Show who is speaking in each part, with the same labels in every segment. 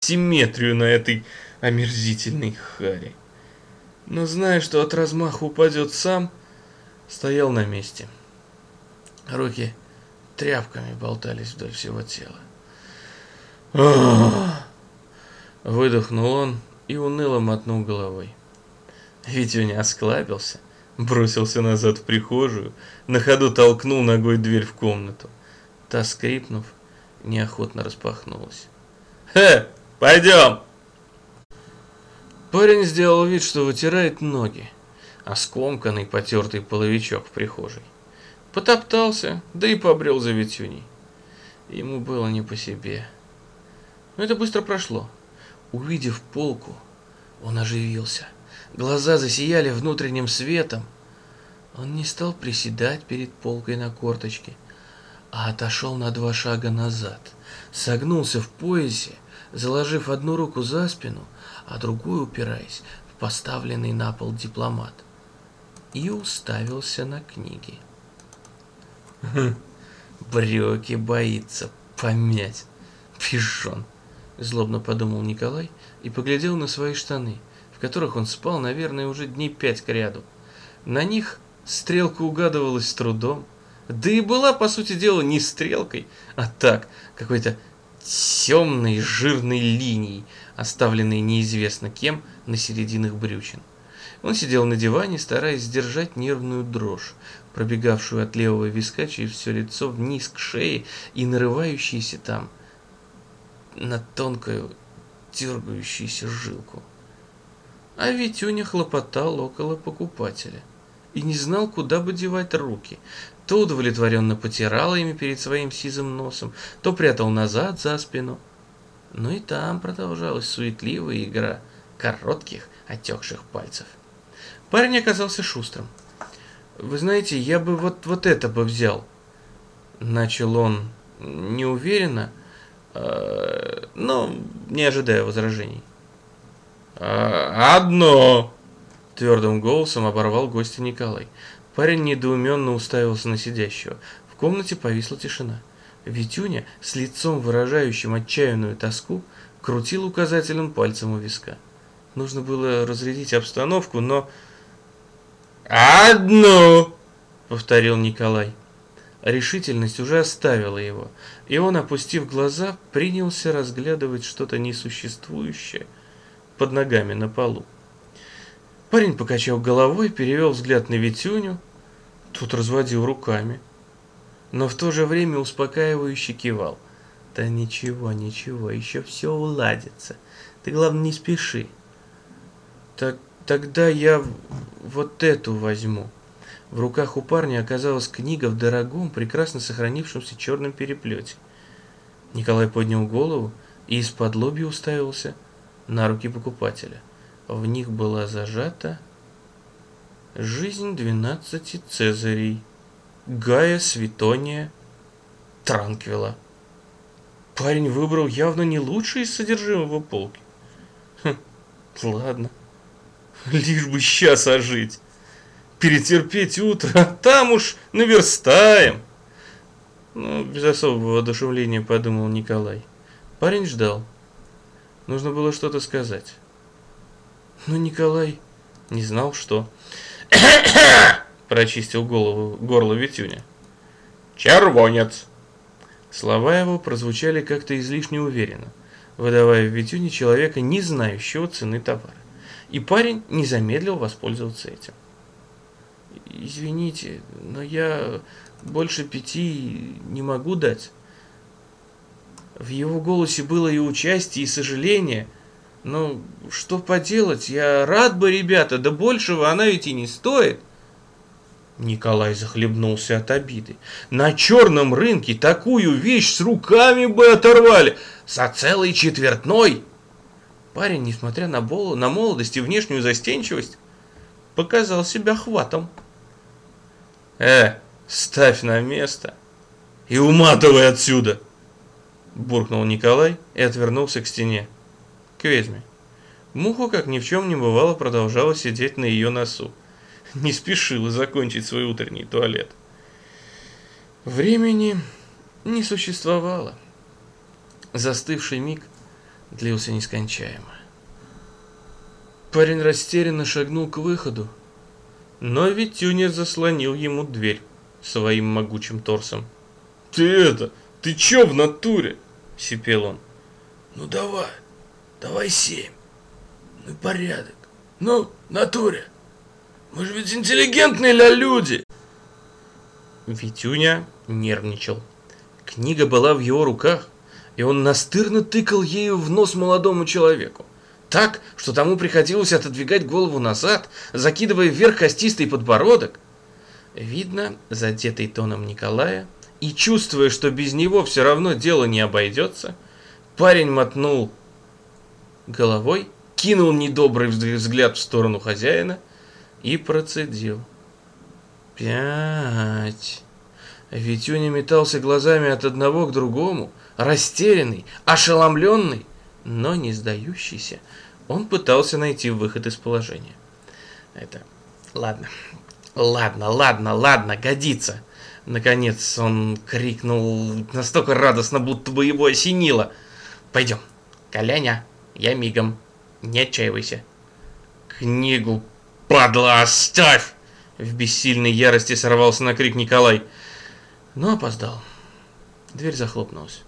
Speaker 1: симметрию на этой омерзительной харе. Но зная, что от размаха упадет сам, стоял на месте. Руки тряпками болтались вдоль всего тела. Выдохнул он и уныло мотнул головой. Витюня осклабился, бросился назад в прихожую, на ходу толкнул ногой дверь в комнату. Та, скрипнув, неохотно распахнулась. «Хе, пойдем!» Парень сделал вид, что вытирает ноги, а скомканный потертый половичок в прихожей. Потоптался, да и побрел за Витюней. Ему было не по себе. Но это быстро прошло. Увидев полку, он оживился. Глаза засияли внутренним светом. Он не стал приседать перед полкой на корточке, а отошел на два шага назад, согнулся в поясе, заложив одну руку за спину, а другую упираясь в поставленный на пол дипломат, и уставился на книги. Хм, брюки боится помять, пижон. Злобно подумал Николай и поглядел на свои штаны, в которых он спал, наверное, уже дней пять к ряду. На них стрелка угадывалась с трудом, да и была, по сути дела, не стрелкой, а так, какой-то темной жирной линией, оставленной неизвестно кем на серединах брючин. Он сидел на диване, стараясь сдержать нервную дрожь, пробегавшую от левого виска через все лицо вниз к шее и нарывающейся там – на тонкую дергающуюся жилку. А Витюня хлопотал около покупателя и не знал, куда бы девать руки. То удовлетворенно потирал ими перед своим сизым носом, то прятал назад за спину. Но и там продолжалась суетливая игра коротких, отекших пальцев. Парень оказался шустрым. «Вы знаете, я бы вот, вот это бы взял», — начал он неуверенно, Э, но не ожидая возражений. «А, «Одно!» – твердым голосом оборвал гостя Николай. Парень недоуменно уставился на сидящего. В комнате повисла тишина. Витюня, с лицом выражающим отчаянную тоску, крутил указательным пальцем у виска. Нужно было разрядить обстановку, но... «Одну!» — повторил Николай. Решительность уже оставила его, и он, опустив глаза, принялся разглядывать что-то несуществующее под ногами на полу. Парень покачал головой, перевел взгляд на Витюню, тут разводил руками, но в то же время успокаивающе кивал. «Да ничего, ничего, еще все уладится. Ты, главное, не спеши». «Так, тогда я вот эту возьму», в руках у парня оказалась книга в дорогом, прекрасно сохранившемся черном переплете. Николай поднял голову и из-под лобья уставился на руки покупателя. В них была зажата «Жизнь двенадцати Цезарей» Гая Светония Транквила. Парень выбрал явно не лучший из содержимого полки. Хм, ладно, лишь бы сейчас ожить перетерпеть утро, а там уж наверстаем. Ну, без особого воодушевления подумал Николай. Парень ждал. Нужно было что-то сказать. Но Николай не знал, что. Прочистил голову, горло Витюня. Червонец. Слова его прозвучали как-то излишне уверенно, выдавая в Витюне человека, не знающего цены товара. И парень не замедлил воспользоваться этим. Извините, но я больше пяти не могу дать. В его голосе было и участие, и сожаление. Но что поделать, я рад бы, ребята, да большего она ведь и не стоит. Николай захлебнулся от обиды. На черном рынке такую вещь с руками бы оторвали, за целый четвертной. Парень, несмотря на, бол на молодость и внешнюю застенчивость, показал себя хватом. «Э, ставь на место и уматывай отсюда!» Буркнул Николай и отвернулся к стене, к ведьме. Муха, как ни в чем не бывало, продолжала сидеть на ее носу. Не спешила закончить свой утренний туалет. Времени не существовало. Застывший миг длился нескончаемо. Парень растерянно шагнул к выходу, но Витюня заслонил ему дверь своим могучим торсом. «Ты это, ты чё в натуре?» — сипел он.
Speaker 2: «Ну давай, давай семь. Ну порядок. Ну, натуре. Мы же ведь интеллигентные ля люди!»
Speaker 1: Витюня нервничал. Книга была в его руках, и он настырно тыкал ею в нос молодому человеку. Так, что тому приходилось отодвигать голову назад, закидывая вверх костистый подбородок. Видно, задетый тоном Николая, и чувствуя, что без него все равно дело не обойдется, парень мотнул головой, кинул недобрый взгляд в сторону хозяина и процедил. Пять. Витюня метался глазами от одного к другому, растерянный, ошеломленный, но не сдающийся. Он пытался найти выход из положения. Это... Ладно, ладно, ладно, ладно, годится. Наконец он крикнул настолько радостно, будто бы его осенило. Пойдем, Коляня, я мигом, не отчаивайся. Книгу, падла, оставь! В бессильной ярости сорвался на крик Николай, но опоздал. Дверь захлопнулась.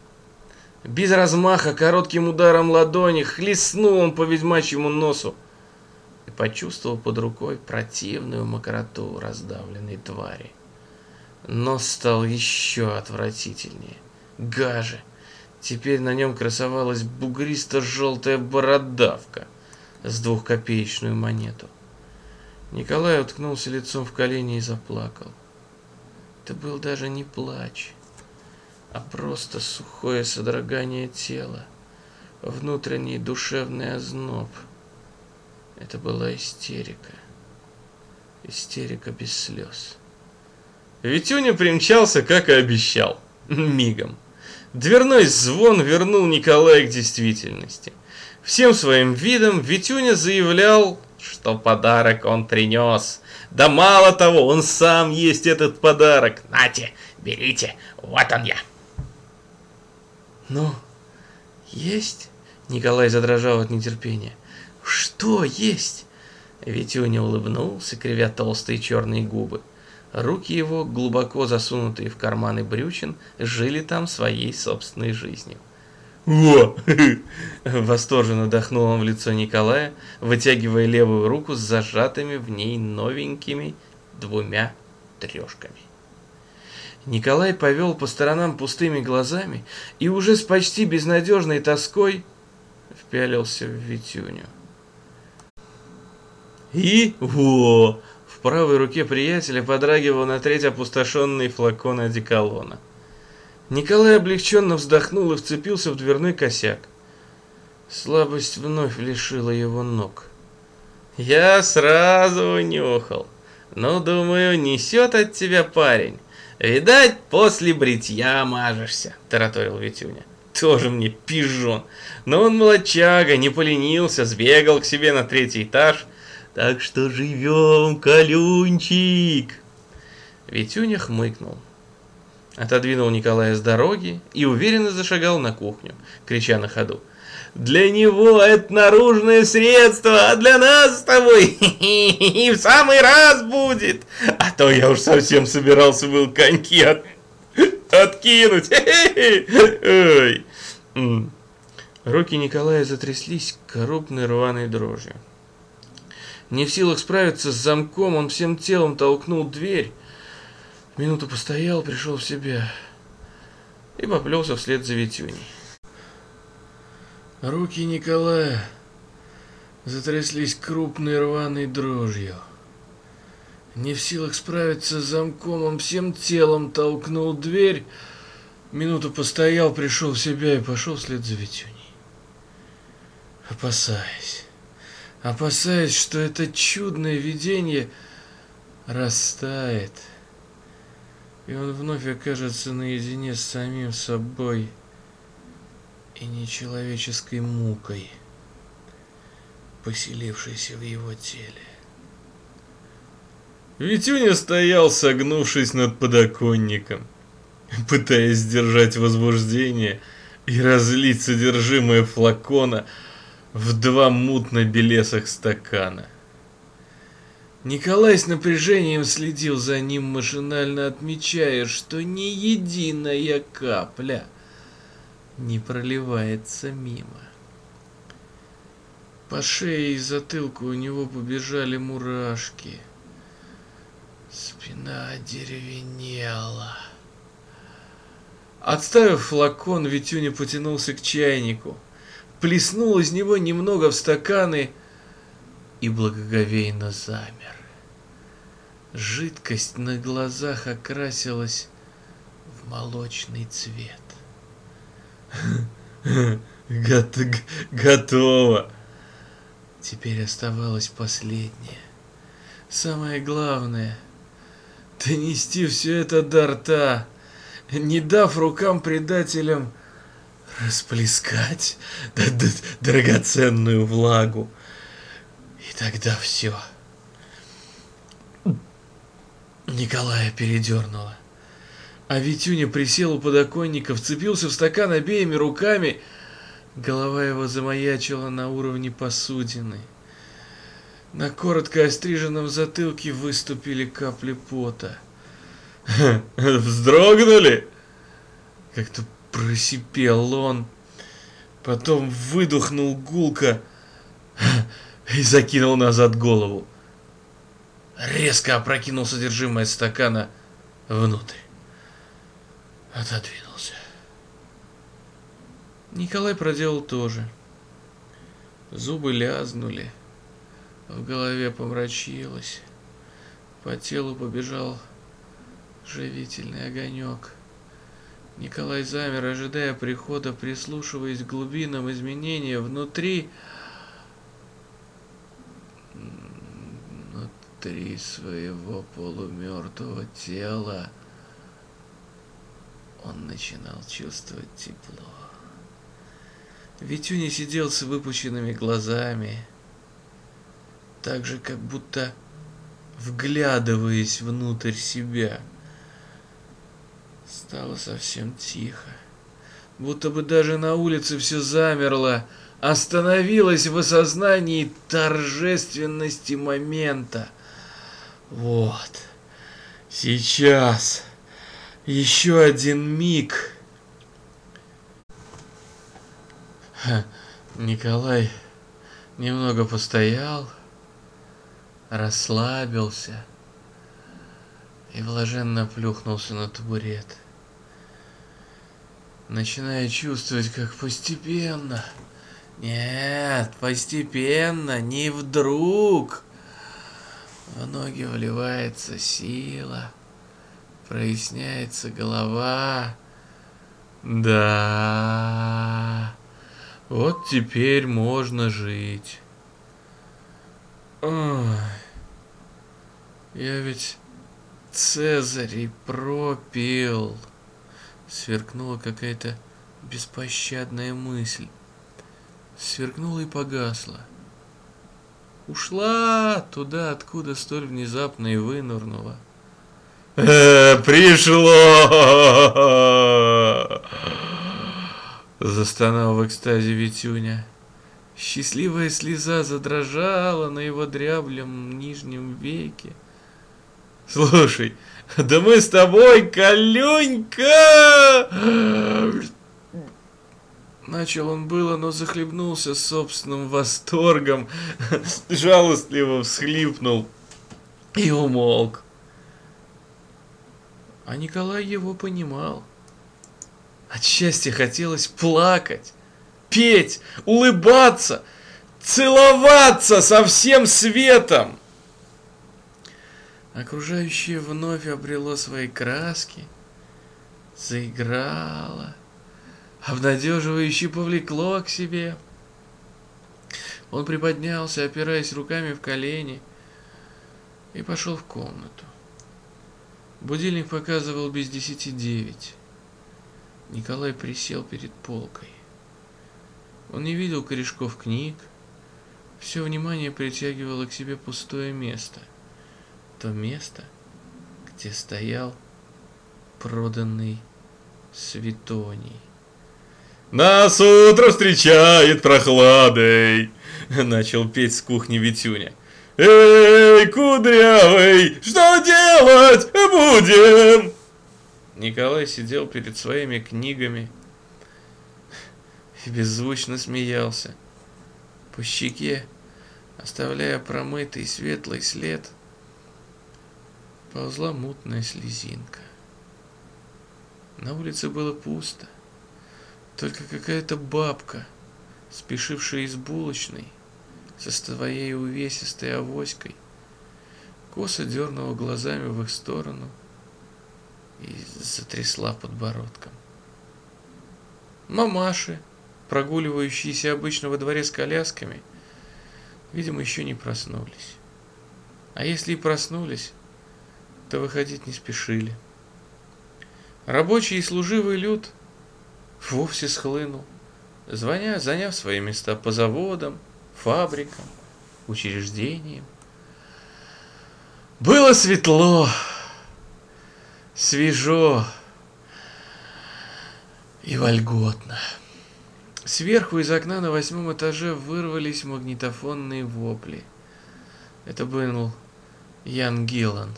Speaker 1: Без размаха, коротким ударом ладони, хлестнул он по ведьмачьему носу и почувствовал под рукой противную мокроту раздавленной твари. Нос стал еще отвратительнее, гаже. Теперь на нем красовалась бугристо-желтая бородавка с двухкопеечную монету. Николай уткнулся лицом в колени и заплакал. Это был даже не плач, а просто сухое содрогание тела, внутренний душевный озноб. Это была истерика. Истерика без слез. Витюня примчался, как и обещал, мигом. Дверной звон вернул Николая к действительности. Всем своим видом Витюня заявлял, что подарок он принес. Да мало того, он сам есть этот подарок. Нате, берите, вот он я. Ну, есть? Николай задрожал от нетерпения. Что есть? Витюня улыбнулся, кривя толстые черные губы. Руки его, глубоко засунутые в карманы брючин, жили там своей собственной жизнью. «Во!» Восторженно дохнул он в лицо Николая, вытягивая левую руку с зажатыми в ней новенькими двумя трешками. Николай повел по сторонам пустыми глазами и уже с почти безнадежной тоской впялился в Витюню. И во! Правой руке приятеля подрагивал на треть опустошенный флакон одеколона. Николай облегченно вздохнул и вцепился в дверной косяк. Слабость вновь лишила его ног. Я сразу унюхал. Ну, думаю, несет от тебя парень. Видать, после бритья мажешься, тараторил Витюня. Тоже мне пижон. Но он молочага, не поленился, сбегал к себе на третий этаж. Так что живем, колюнчик. Витюня хмыкнул отодвинул Николая с дороги и уверенно зашагал на кухню, крича на ходу. «Для него это наружное средство, а для нас с тобой и в самый раз будет! А то я уж совсем собирался был коньки от... откинуть! Ой!» Руки Николая затряслись крупной рваной дрожью. Не в силах справиться с замком, он всем телом толкнул дверь, Минуту постоял, пришел в себя и поплелся вслед за Витюней. Руки Николая затряслись крупной рваной дрожью. Не в силах справиться с замком, он всем телом толкнул дверь, минуту постоял, пришел в себя и пошел вслед за Витюней. Опасаясь, опасаясь, что это чудное видение растает — и он вновь окажется наедине с самим собой и нечеловеческой мукой, поселившейся в его теле. Витюня стоял, согнувшись над подоконником, пытаясь сдержать возбуждение и разлить содержимое флакона в два мутно-белесых стакана. Николай с напряжением следил за ним, машинально отмечая, что ни единая капля не проливается мимо. По шее и затылку у него побежали мурашки. Спина деревенела. Отставив флакон, Витюня потянулся к чайнику, плеснул из него немного в стаканы и благоговейно замер. Жидкость на глазах окрасилась в молочный цвет. Готово. Теперь оставалось последнее. Самое главное — донести все это до рта, не дав рукам предателям расплескать драгоценную влагу. И тогда все. Николая передернуло. А Витюня присел у подоконника, вцепился в стакан обеими руками. Голова его замаячила на уровне посудины. На коротко остриженном затылке выступили капли пота. «Вздрогнули?» Как-то просипел он. Потом выдохнул гулко и закинул назад голову. Резко опрокинул содержимое стакана внутрь. Отодвинулся. Николай проделал то же. Зубы лязнули. В голове помрачилось. По телу побежал живительный огонек. Николай замер, ожидая прихода, прислушиваясь к глубинам изменения внутри, внутри своего полумертвого тела. Он начинал чувствовать тепло. Витюня сидел с выпущенными глазами, так же, как будто вглядываясь внутрь себя. Стало совсем тихо, будто бы даже на улице все замерло, остановилось в осознании торжественности момента. Вот, сейчас, еще один миг. Николай немного постоял, расслабился и блаженно плюхнулся на табурет, начиная чувствовать, как постепенно, нет, постепенно, не вдруг, в ноги вливается сила, проясняется голова. Да, вот теперь можно жить. Ой, я ведь Цезарей пропил. Сверкнула какая-то беспощадная мысль. Сверкнула и погасла. Ушла туда, откуда столь внезапно и вынурнула. Э, пришло! Застонал в экстазе Витюня. Счастливая слеза задрожала на его дряблем нижнем веке. Слушай, да мы с тобой, Калюнька! Начал он было, но захлебнулся собственным восторгом, жалостливо всхлипнул и умолк. А Николай его понимал. От счастья хотелось плакать петь, улыбаться, целоваться со всем светом. Окружающее вновь обрело свои краски, заиграло, обнадеживающе повлекло к себе. Он приподнялся, опираясь руками в колени, и пошел в комнату. Будильник показывал без десяти девять. Николай присел перед полкой. Он не видел корешков книг. Все внимание притягивало к себе пустое место. То место, где стоял проданный Светоний. Нас утро встречает прохладой, начал петь с кухни Витюня. Эй, кудрявый, что делать будем? Николай сидел перед своими книгами и беззвучно смеялся. По щеке, оставляя промытый светлый след, ползла мутная слезинка. На улице было пусто. Только какая-то бабка, спешившая из булочной, со своей увесистой авоськой, косо дернула глазами в их сторону и затрясла подбородком. Мамаши, прогуливающиеся обычно во дворе с колясками, видимо, еще не проснулись. А если и проснулись, то выходить не спешили. Рабочий и служивый люд вовсе схлынул, звоня, заняв свои места по заводам, фабрикам, учреждениям. Было светло, свежо и вольготно. Сверху из окна на восьмом этаже вырвались магнитофонные вопли. Это был Ян Гиллан,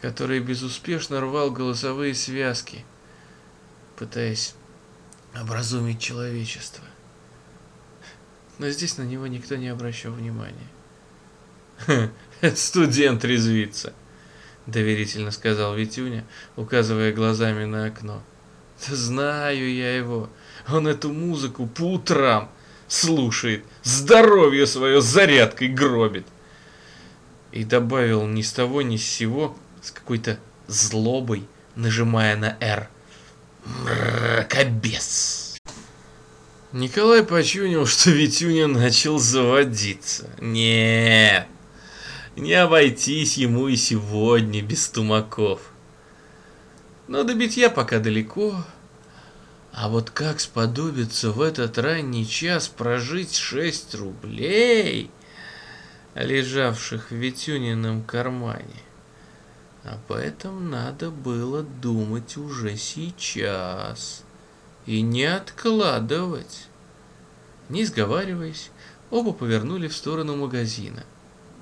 Speaker 1: который безуспешно рвал голосовые связки, пытаясь образумить человечество. Но здесь на него никто не обращал внимания. «Студент резвится», — доверительно сказал Витюня, указывая глазами на окно. «Знаю я его. Он эту музыку по утрам слушает, здоровье свое зарядкой гробит». И добавил ни с того ни с сего, с какой-то злобой, нажимая на «Р». Мракобес. Николай почуял, что Витюня начал заводиться. Нет, не обойтись ему и сегодня без тумаков. Но до битья пока далеко. А вот как сподобится в этот ранний час прожить шесть рублей, лежавших в Витюнином кармане? Об этом надо было думать уже сейчас и не откладывать. Не сговариваясь, оба повернули в сторону магазина,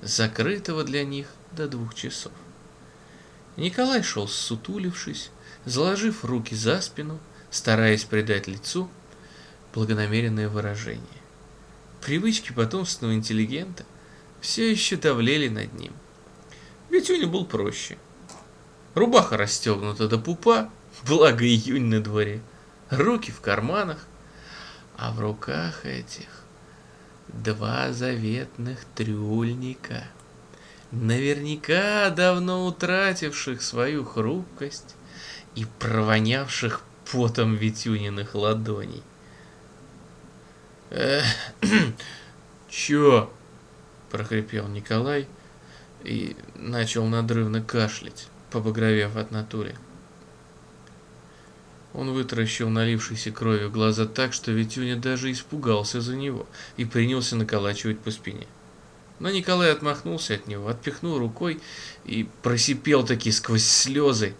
Speaker 1: закрытого для них до двух часов. Николай шел сутулившись, заложив руки за спину, стараясь придать лицу благонамеренное выражение. Привычки потомственного интеллигента все еще давлели над ним. Ведь Витюня был проще – Рубаха расстегнута до пупа, благо июнь на дворе. Руки в карманах, а в руках этих два заветных трюльника, наверняка давно утративших свою хрупкость и провонявших потом Витюниных ладоней. «Э, «Чё?» – прохрипел Николай и начал надрывно кашлять побагровев от натуре. Он вытаращил налившийся кровью глаза так, что Витюня даже испугался за него и принялся наколачивать по спине. Но Николай отмахнулся от него, отпихнул рукой и просипел таки сквозь слезы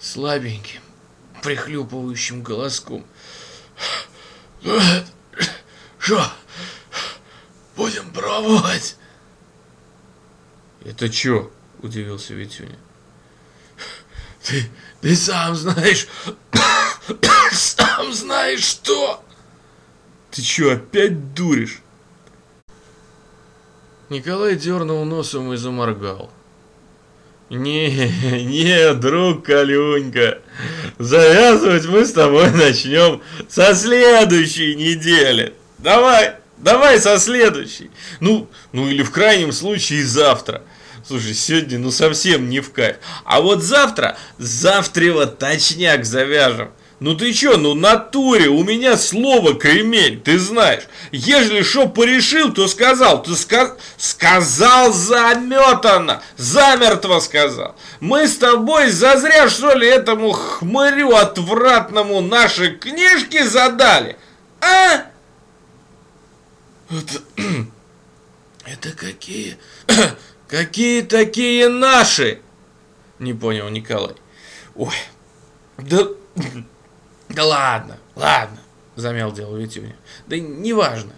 Speaker 1: слабеньким, прихлюпывающим голоском.
Speaker 2: Что? Будем пробовать?
Speaker 1: Это что? Удивился Витюня.
Speaker 2: Ты, ты сам знаешь, сам знаешь что?
Speaker 1: Ты что, опять дуришь? Николай дернул носом и заморгал. Не, не, друг Калюнька, завязывать мы с тобой начнем со следующей недели. Давай, давай со следующей. Ну, ну или в крайнем случае завтра. Слушай, сегодня ну совсем не в кайф. А вот завтра, завтра вот точняк завяжем. Ну ты чё, ну натуре, у меня слово кремень, ты знаешь. Ежели что порешил, то сказал, ты ска сказал заметано, замертво сказал. Мы с тобой зазря что ли этому хмырю отвратному наши книжки задали, а?
Speaker 2: Это, это какие?
Speaker 1: Какие такие наши? Не понял Николай. Ой, да, да ладно, ладно, замял дело Витюня. Да неважно.